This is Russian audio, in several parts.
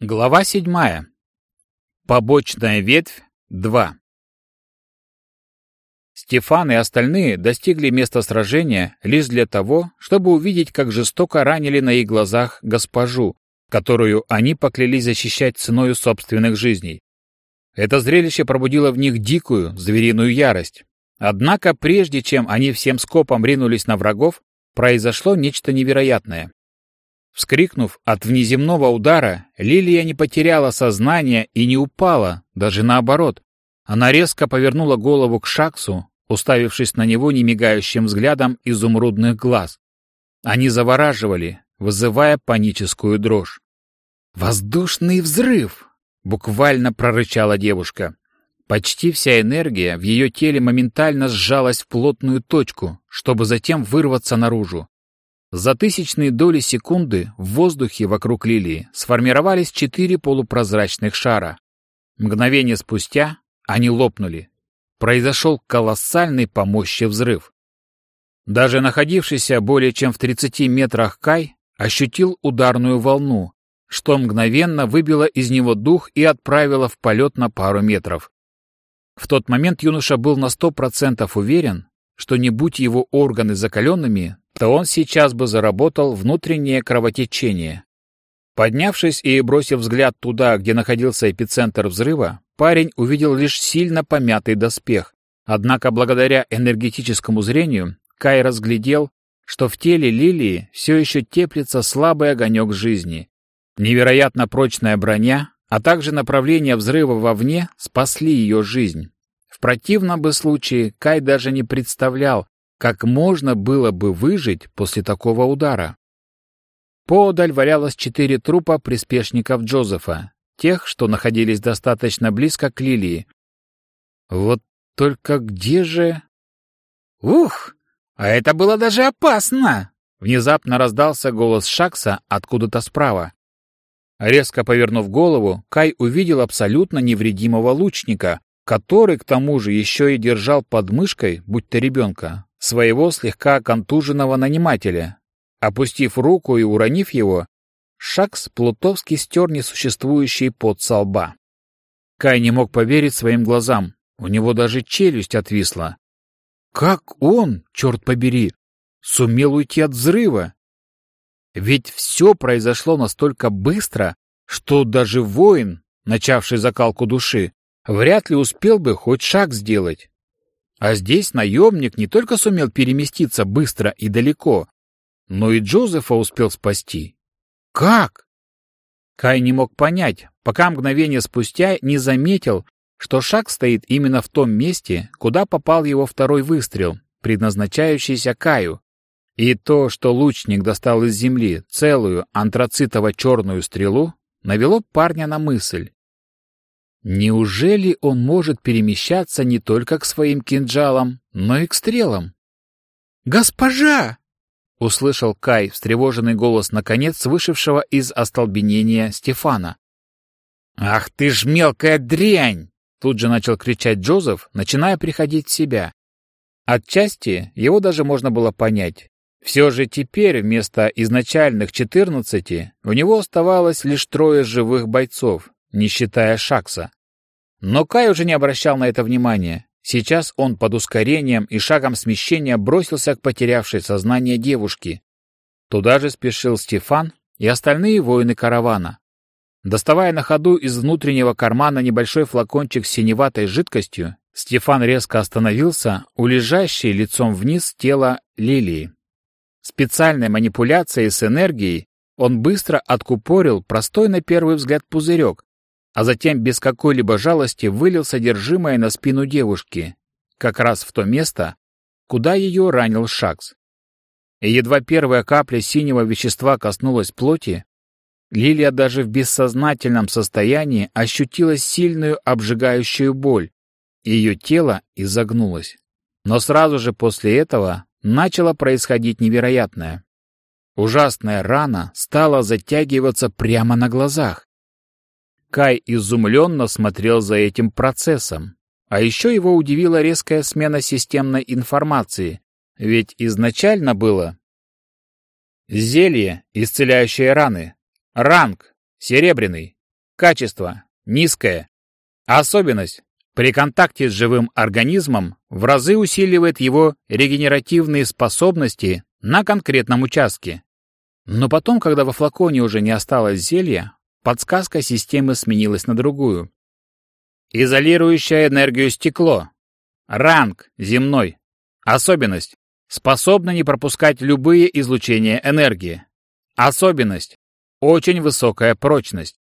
Глава седьмая. Побочная ветвь 2. Стефан и остальные достигли места сражения лишь для того, чтобы увидеть, как жестоко ранили на их глазах госпожу, которую они поклялись защищать ценою собственных жизней. Это зрелище пробудило в них дикую, звериную ярость. Однако, прежде чем они всем скопом ринулись на врагов, произошло нечто невероятное. Вскрикнув от внеземного удара, Лилия не потеряла сознание и не упала, даже наоборот. Она резко повернула голову к Шаксу, уставившись на него немигающим взглядом изумрудных глаз. Они завораживали, вызывая паническую дрожь. «Воздушный взрыв!» — буквально прорычала девушка. Почти вся энергия в ее теле моментально сжалась в плотную точку, чтобы затем вырваться наружу. За тысячные доли секунды в воздухе вокруг лилии сформировались четыре полупрозрачных шара. Мгновение спустя они лопнули. Произошел колоссальный по мощи взрыв. Даже находившийся более чем в 30 метрах Кай ощутил ударную волну, что мгновенно выбило из него дух и отправило в полет на пару метров. В тот момент юноша был на сто процентов уверен, что не будь его органы закаленными, то он сейчас бы заработал внутреннее кровотечение. Поднявшись и бросив взгляд туда, где находился эпицентр взрыва, парень увидел лишь сильно помятый доспех. Однако благодаря энергетическому зрению Кай разглядел, что в теле Лилии все еще теплится слабый огонек жизни. Невероятно прочная броня, а также направление взрыва вовне спасли ее жизнь. В противном бы случае Кай даже не представлял, как можно было бы выжить после такого удара. Поодаль валялось четыре трупа приспешников Джозефа, тех, что находились достаточно близко к Лилии. Вот только где же... «Ух, а это было даже опасно!» Внезапно раздался голос Шакса откуда-то справа. Резко повернув голову, Кай увидел абсолютно невредимого лучника, который, к тому же, еще и держал под мышкой, будь то ребенка, своего слегка контуженного нанимателя. Опустив руку и уронив его, Шакс Плутовский стер несуществующий пот со лба. Кай не мог поверить своим глазам, у него даже челюсть отвисла. Как он, черт побери, сумел уйти от взрыва? Ведь все произошло настолько быстро, что даже воин, начавший закалку души, вряд ли успел бы хоть шаг сделать. А здесь наемник не только сумел переместиться быстро и далеко, но и Джозефа успел спасти. Как? Кай не мог понять, пока мгновение спустя не заметил, что шаг стоит именно в том месте, куда попал его второй выстрел, предназначающийся Каю. И то, что лучник достал из земли целую антрацитово-черную стрелу, навело парня на мысль. Неужели он может перемещаться не только к своим кинжалам, но и к стрелам? «Госпожа!» — услышал Кай встревоженный голос, наконец, вышедшего из остолбенения Стефана. «Ах ты ж мелкая дрянь!» — тут же начал кричать Джозеф, начиная приходить в себя. Отчасти его даже можно было понять. Все же теперь вместо изначальных четырнадцати у него оставалось лишь трое живых бойцов, не считая Шакса. Но Кай уже не обращал на это внимания. Сейчас он под ускорением и шагом смещения бросился к потерявшей сознание девушке. Туда же спешил Стефан и остальные воины каравана. Доставая на ходу из внутреннего кармана небольшой флакончик с синеватой жидкостью, Стефан резко остановился у лежащей лицом вниз тела Лилии. Специальной манипуляцией с энергией он быстро откупорил простой на первый взгляд пузырек, а затем без какой-либо жалости вылил содержимое на спину девушки, как раз в то место, куда ее ранил Шакс. И едва первая капля синего вещества коснулась плоти, Лилия даже в бессознательном состоянии ощутила сильную обжигающую боль, и ее тело изогнулось. Но сразу же после этого начало происходить невероятное. Ужасная рана стала затягиваться прямо на глазах. Кай изумленно смотрел за этим процессом. А еще его удивила резкая смена системной информации, ведь изначально было «Зелье, исцеляющее раны. Ранг. Серебряный. Качество низкое. Особенность при контакте с живым организмом в разы усиливает его регенеративные способности на конкретном участке. Но потом, когда во флаконе уже не осталось зелья, подсказка системы сменилась на другую. Изолирующая энергию стекло. Ранг земной. Особенность. Способна не пропускать любые излучения энергии. Особенность. Очень высокая прочность.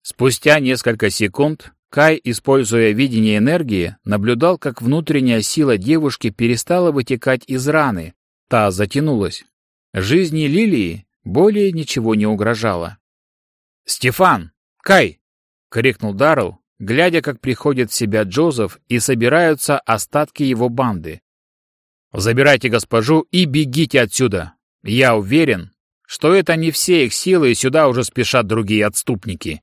Спустя несколько секунд Кай, используя видение энергии, наблюдал, как внутренняя сила девушки перестала вытекать из раны. Та затянулась. Жизни Лилии более ничего не угрожало. «Стефан! Кай!» — крикнул Даррелл, глядя, как приходит в себя Джозеф и собираются остатки его банды. «Забирайте госпожу и бегите отсюда. Я уверен, что это не все их силы, и сюда уже спешат другие отступники.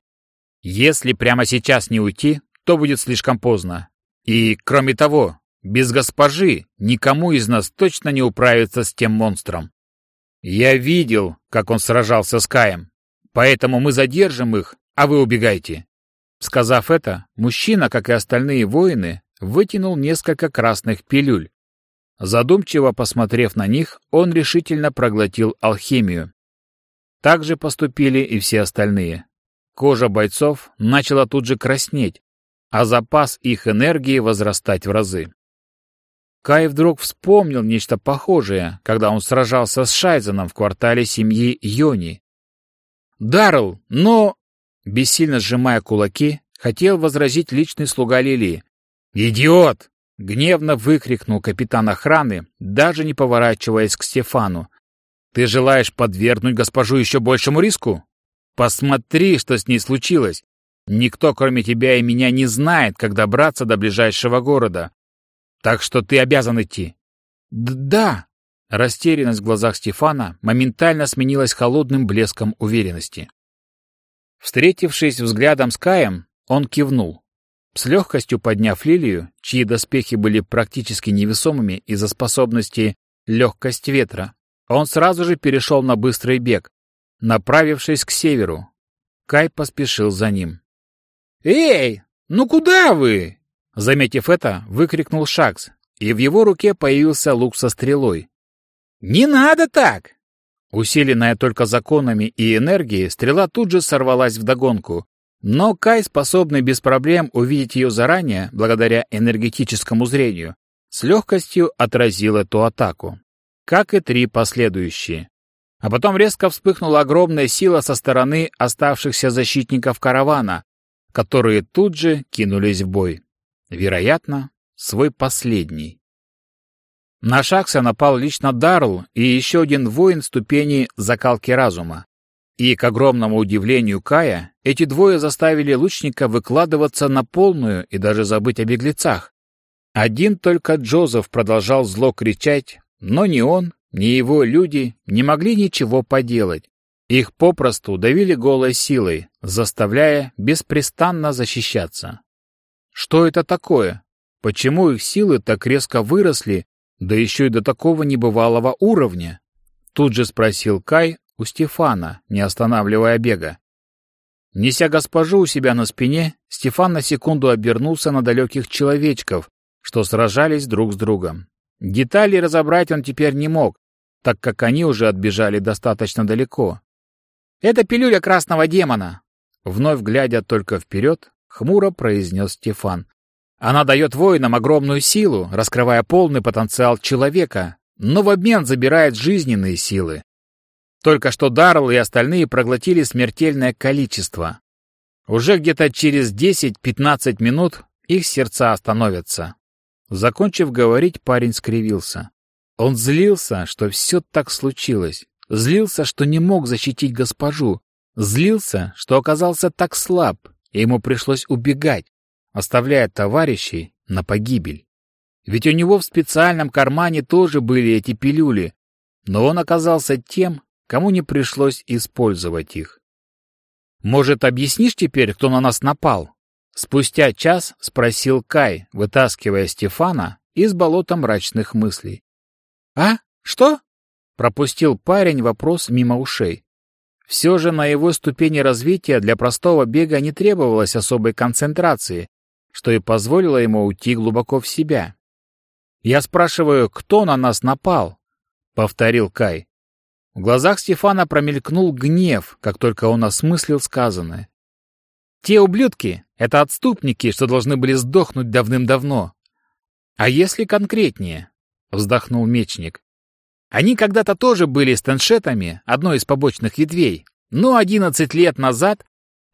Если прямо сейчас не уйти, то будет слишком поздно. И, кроме того, без госпожи никому из нас точно не управиться с тем монстром. Я видел, как он сражался с Каем, поэтому мы задержим их, а вы убегайте. Сказав это, мужчина, как и остальные воины, вытянул несколько красных пилюль. Задумчиво посмотрев на них, он решительно проглотил алхимию. Так же поступили и все остальные. Кожа бойцов начала тут же краснеть, а запас их энергии возрастать в разы. Кай вдруг вспомнил нечто похожее, когда он сражался с Шайзеном в квартале семьи Йони. «Даррелл, но...» Бессильно сжимая кулаки, хотел возразить личный слуга Лили. «Идиот!» — гневно выкрикнул капитан охраны, даже не поворачиваясь к Стефану. «Ты желаешь подвергнуть госпожу еще большему риску? Посмотри, что с ней случилось. Никто, кроме тебя и меня, не знает, как добраться до ближайшего города. Так что ты обязан идти». «Да!» Растерянность в глазах Стефана моментально сменилась холодным блеском уверенности. Встретившись взглядом с Каем, он кивнул. С легкостью подняв лилию, чьи доспехи были практически невесомыми из-за способности легкость ветра, он сразу же перешел на быстрый бег, направившись к северу. Кай поспешил за ним. «Эй, ну куда вы?» Заметив это, выкрикнул Шакс, и в его руке появился лук со стрелой. «Не надо так!» Усиленная только законами и энергией, стрела тут же сорвалась вдогонку, но Кай, способный без проблем увидеть ее заранее, благодаря энергетическому зрению, с легкостью отразил эту атаку, как и три последующие. А потом резко вспыхнула огромная сила со стороны оставшихся защитников каравана, которые тут же кинулись в бой. Вероятно, свой последний. На Шакса напал лично Дарл и еще один воин ступени закалки разума. И, к огромному удивлению Кая, эти двое заставили лучника выкладываться на полную и даже забыть о беглецах. Один только Джозеф продолжал зло кричать, но ни он, ни его люди не могли ничего поделать. Их попросту давили голой силой, заставляя беспрестанно защищаться. Что это такое? Почему их силы так резко выросли, да еще и до такого небывалого уровня? Тут же спросил Кай у Стефана, не останавливая бега. Неся госпожу у себя на спине, Стефан на секунду обернулся на далеких человечков, что сражались друг с другом. Детали разобрать он теперь не мог, так как они уже отбежали достаточно далеко. «Это пилюля красного демона!» Вновь глядя только вперед, хмуро произнес Стефан. Она дает воинам огромную силу, раскрывая полный потенциал человека, но в обмен забирает жизненные силы. Только что Даррелл и остальные проглотили смертельное количество. Уже где-то через 10-15 минут их сердца остановятся. Закончив говорить, парень скривился. Он злился, что все так случилось. Злился, что не мог защитить госпожу. Злился, что оказался так слаб, и ему пришлось убегать, оставляя товарищей на погибель. Ведь у него в специальном кармане тоже были эти пилюли, но он оказался тем, кому не пришлось использовать их. «Может, объяснишь теперь, кто на нас напал?» Спустя час спросил Кай, вытаскивая Стефана из болота мрачных мыслей. «А? Что?» — пропустил парень вопрос мимо ушей. Все же на его ступени развития для простого бега не требовалось особой концентрации, что и позволило ему уйти глубоко в себя. «Я спрашиваю, кто на нас напал?» — повторил Кай. В глазах Стефана промелькнул гнев, как только он осмыслил сказанное. «Те ублюдки — это отступники, что должны были сдохнуть давным-давно. А если конкретнее?» — вздохнул мечник. Они когда-то тоже были стеншетами, одной из побочных ветвей, но 11 лет назад,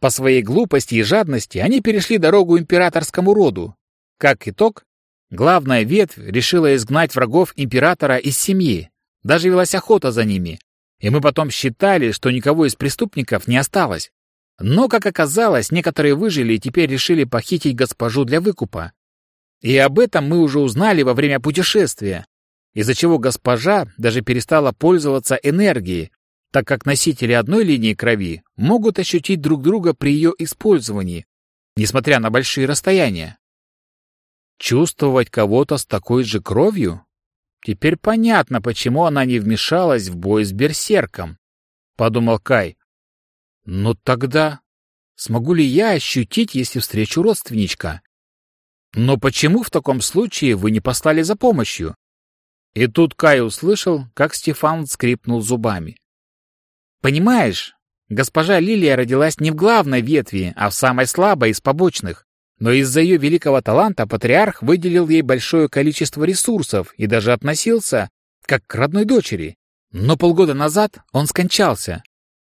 по своей глупости и жадности, они перешли дорогу императорскому роду. Как итог, главная ветвь решила изгнать врагов императора из семьи. Даже велась охота за ними. И мы потом считали, что никого из преступников не осталось. Но, как оказалось, некоторые выжили и теперь решили похитить госпожу для выкупа. И об этом мы уже узнали во время путешествия, из-за чего госпожа даже перестала пользоваться энергией, так как носители одной линии крови могут ощутить друг друга при ее использовании, несмотря на большие расстояния. Чувствовать кого-то с такой же кровью? Теперь понятно, почему она не вмешалась в бой с берсерком, — подумал Кай. Но тогда смогу ли я ощутить, если встречу родственничка? Но почему в таком случае вы не послали за помощью? И тут Кай услышал, как Стефан скрипнул зубами. «Понимаешь, госпожа Лилия родилась не в главной ветви, а в самой слабой из побочных. Но из-за ее великого таланта патриарх выделил ей большое количество ресурсов и даже относился как к родной дочери. Но полгода назад он скончался,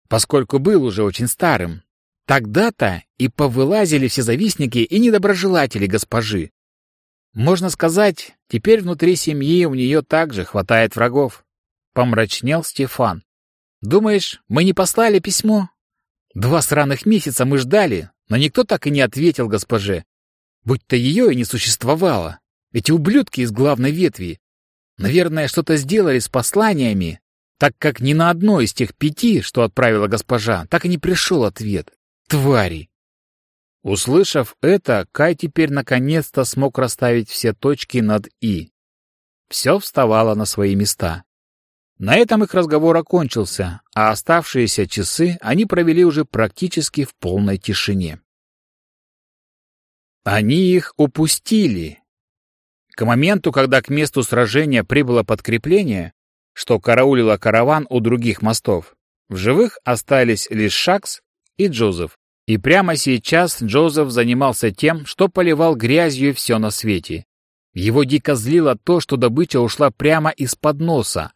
поскольку был уже очень старым. Тогда-то и повылазили все завистники и недоброжелатели госпожи. Можно сказать, теперь внутри семьи у нее также хватает врагов. Помрачнел Стефан. Думаешь, мы не послали письмо? Два сраных месяца мы ждали, но никто так и не ответил госпоже. Будь-то ее и не существовало. Эти ублюдки из главной ветви. Наверное, что-то сделали с посланиями, так как ни на одно из тех пяти, что отправила госпожа, так и не пришел ответ. Твари! Услышав это, Кай теперь наконец-то смог расставить все точки над «и». Все вставало на свои места. На этом их разговор окончился, а оставшиеся часы они провели уже практически в полной тишине. Они их упустили. К моменту, когда к месту сражения прибыло подкрепление, что караулило караван у других мостов, в живых остались лишь Шакс и Джозеф. И прямо сейчас Джозеф занимался тем, что поливал грязью все на свете. Его дико злило то, что добыча ушла прямо из-под носа.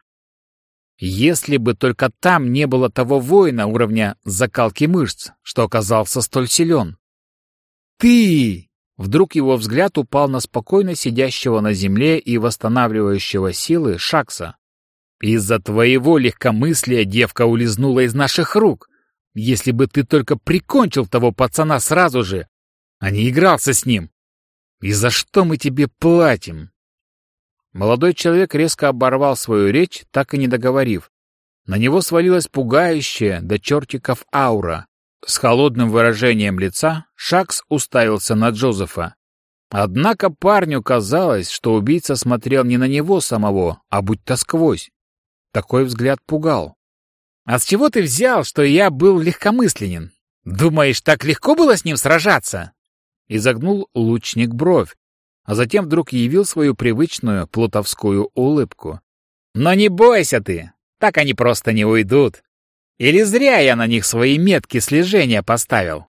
Если бы только там не было того воина уровня закалки мышц, что оказался столь силен. «Ты!» Вдруг его взгляд упал на спокойно сидящего на земле и восстанавливающего силы Шакса. «Из-за твоего легкомыслия девка улизнула из наших рук. Если бы ты только прикончил того пацана сразу же, а не игрался с ним. И за что мы тебе платим?» Молодой человек резко оборвал свою речь, так и не договорив. На него свалилась пугающая до чертиков аура. С холодным выражением лица Шакс уставился на Джозефа. Однако парню казалось, что убийца смотрел не на него самого, а будто сквозь. Такой взгляд пугал. «А с чего ты взял, что я был легкомысленен? Думаешь, так легко было с ним сражаться?» Изогнул лучник бровь, а затем вдруг явил свою привычную плутовскую улыбку. «Но не бойся ты, так они просто не уйдут. Или зря я на них свои метки слежения поставил?»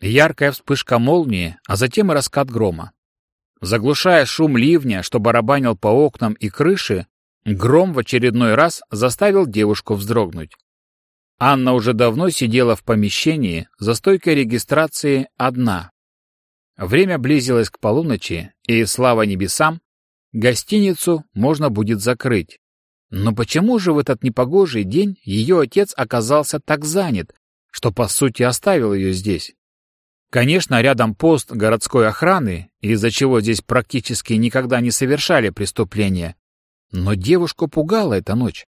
Яркая вспышка молнии, а затем и раскат грома. Заглушая шум ливня, что барабанил по окнам и крыше, Гром в очередной раз заставил девушку вздрогнуть. Анна уже давно сидела в помещении за стойкой регистрации одна. Время близилось к полуночи, и, слава небесам, гостиницу можно будет закрыть. Но почему же в этот непогожий день ее отец оказался так занят, что, по сути, оставил ее здесь? Конечно, рядом пост городской охраны, из-за чего здесь практически никогда не совершали преступления, но девушку пугала эта ночь.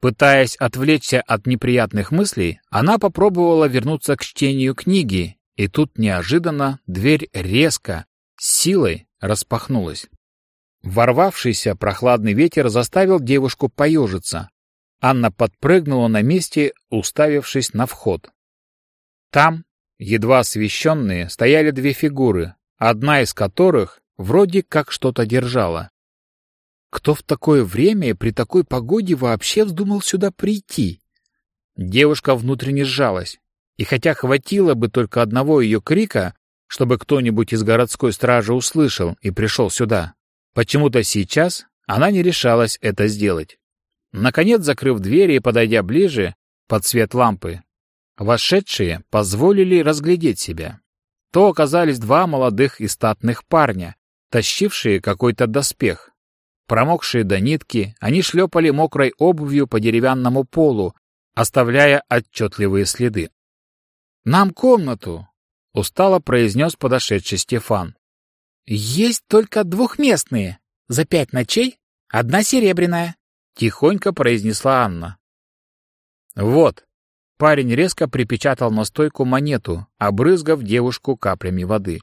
Пытаясь отвлечься от неприятных мыслей, она попробовала вернуться к чтению книги, и тут неожиданно дверь резко, силой распахнулась. Ворвавшийся прохладный ветер заставил девушку поежиться. Анна подпрыгнула на месте, уставившись на вход. Там, едва освещенные, стояли две фигуры, одна из которых вроде как что-то держала. Кто в такое время и при такой погоде вообще вздумал сюда прийти? Девушка внутренне сжалась, и хотя хватило бы только одного ее крика, чтобы кто-нибудь из городской стражи услышал и пришел сюда, почему-то сейчас она не решалась это сделать. Наконец, закрыв двери и подойдя ближе, под свет лампы, вошедшие позволили разглядеть себя. То оказались два молодых и статных парня, тащившие какой-то доспех. Промокшие до нитки, они шлепали мокрой обувью по деревянному полу, оставляя отчетливые следы. «Нам комнату!» — устало произнес подошедший Стефан. «Есть только двухместные. За пять ночей одна серебряная», — тихонько произнесла Анна. «Вот». Парень резко припечатал на стойку монету, обрызгав девушку каплями воды.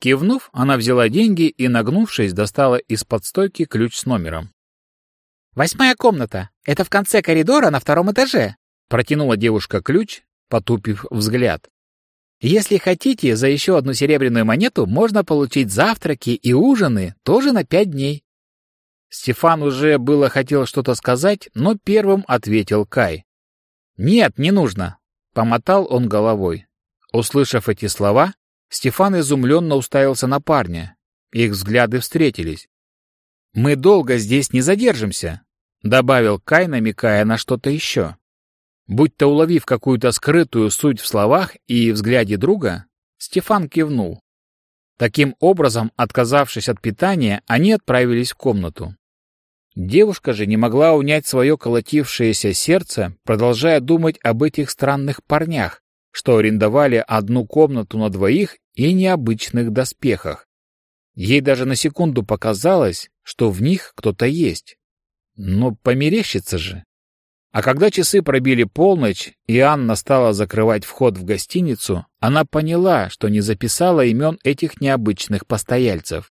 Кивнув, она взяла деньги и, нагнувшись, достала из-под стойки ключ с номером. «Восьмая комната. Это в конце коридора на втором этаже», — протянула девушка ключ, потупив взгляд. «Если хотите, за еще одну серебряную монету можно получить завтраки и ужины тоже на пять дней. Стефан уже было хотел что-то сказать, но первым ответил Кай. «Нет, не нужно», — помотал он головой. Услышав эти слова, Стефан изумленно уставился на парня. Их взгляды встретились. «Мы долго здесь не задержимся», — добавил Кай, намекая на что-то еще. Будь-то уловив какую-то скрытую суть в словах и взгляде друга, Стефан кивнул. Таким образом, отказавшись от питания, они отправились в комнату. Девушка же не могла унять свое колотившееся сердце, продолжая думать об этих странных парнях, что арендовали одну комнату на двоих и необычных доспехах. Ей даже на секунду показалось, что в них кто-то есть. Но померещится же. А когда часы пробили полночь, и Анна стала закрывать вход в гостиницу, она поняла, что не записала имен этих необычных постояльцев.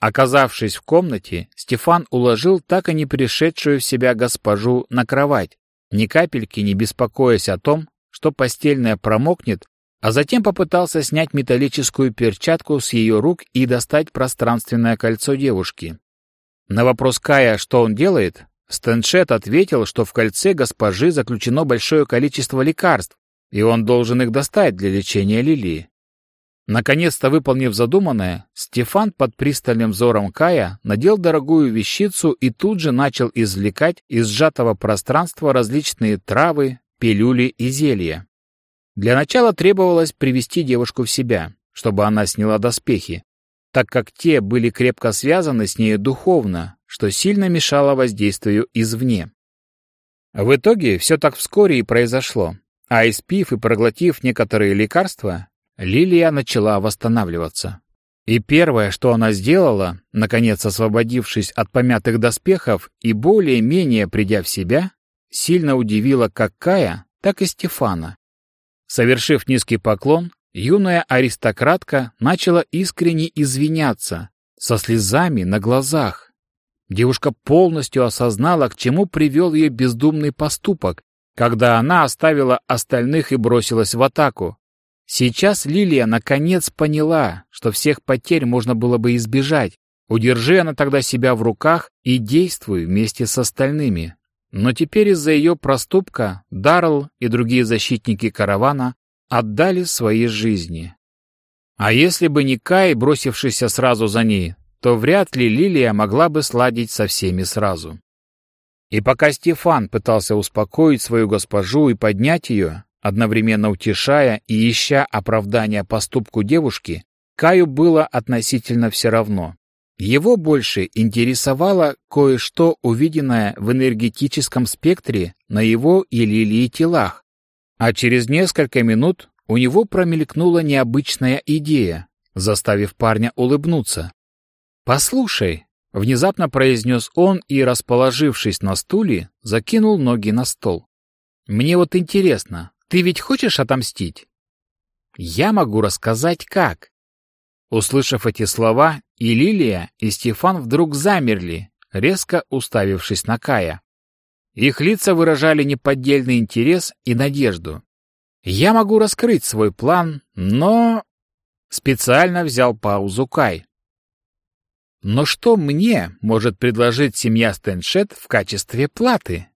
Оказавшись в комнате, Стефан уложил так и не пришедшую в себя госпожу на кровать, ни капельки не беспокоясь о том, что постельная промокнет, а затем попытался снять металлическую перчатку с ее рук и достать пространственное кольцо девушки. На вопрос Кая, что он делает, Стэншет ответил, что в кольце госпожи заключено большое количество лекарств, и он должен их достать для лечения Лилии. Наконец-то выполнив задуманное, Стефан под пристальным взором Кая надел дорогую вещицу и тут же начал извлекать из сжатого пространства различные травы, пилюли и зелья. Для начала требовалось привести девушку в себя, чтобы она сняла доспехи, так как те были крепко связаны с ней духовно, что сильно мешало воздействию извне. В итоге все так вскоре и произошло, а испив и проглотив некоторые лекарства, Лилия начала восстанавливаться. И первое, что она сделала, наконец освободившись от помятых доспехов и более-менее придя в себя, сильно удивила как Кая, так и Стефана. Совершив низкий поклон, юная аристократка начала искренне извиняться, со слезами на глазах. Девушка полностью осознала, к чему привел ее бездумный поступок, когда она оставила остальных и бросилась в атаку, Сейчас Лилия наконец поняла, что всех потерь можно было бы избежать. Удержи она тогда себя в руках и действуй вместе с остальными. Но теперь из-за ее проступка Даррелл и другие защитники каравана отдали свои жизни. А если бы не Кай, бросившийся сразу за ней, то вряд ли Лилия могла бы сладить со всеми сразу. И пока Стефан пытался успокоить свою госпожу и поднять ее, Одновременно утешая и ища оправдания поступку девушки, Каю было относительно все равно. Его больше интересовало кое-что, увиденное в энергетическом спектре на его и Лилии телах. А через несколько минут у него промелькнула необычная идея, заставив парня улыбнуться. «Послушай», — внезапно произнес он и, расположившись на стуле, закинул ноги на стол. «Мне вот интересно, ты ведь хочешь отомстить? Я могу рассказать, как. Услышав эти слова, и Лилия, и Стефан вдруг замерли, резко уставившись на Кая. Их лица выражали неподдельный интерес и надежду. Я могу раскрыть свой план, но... Специально взял паузу Кай. Но что мне может предложить семья Стэншет в качестве платы?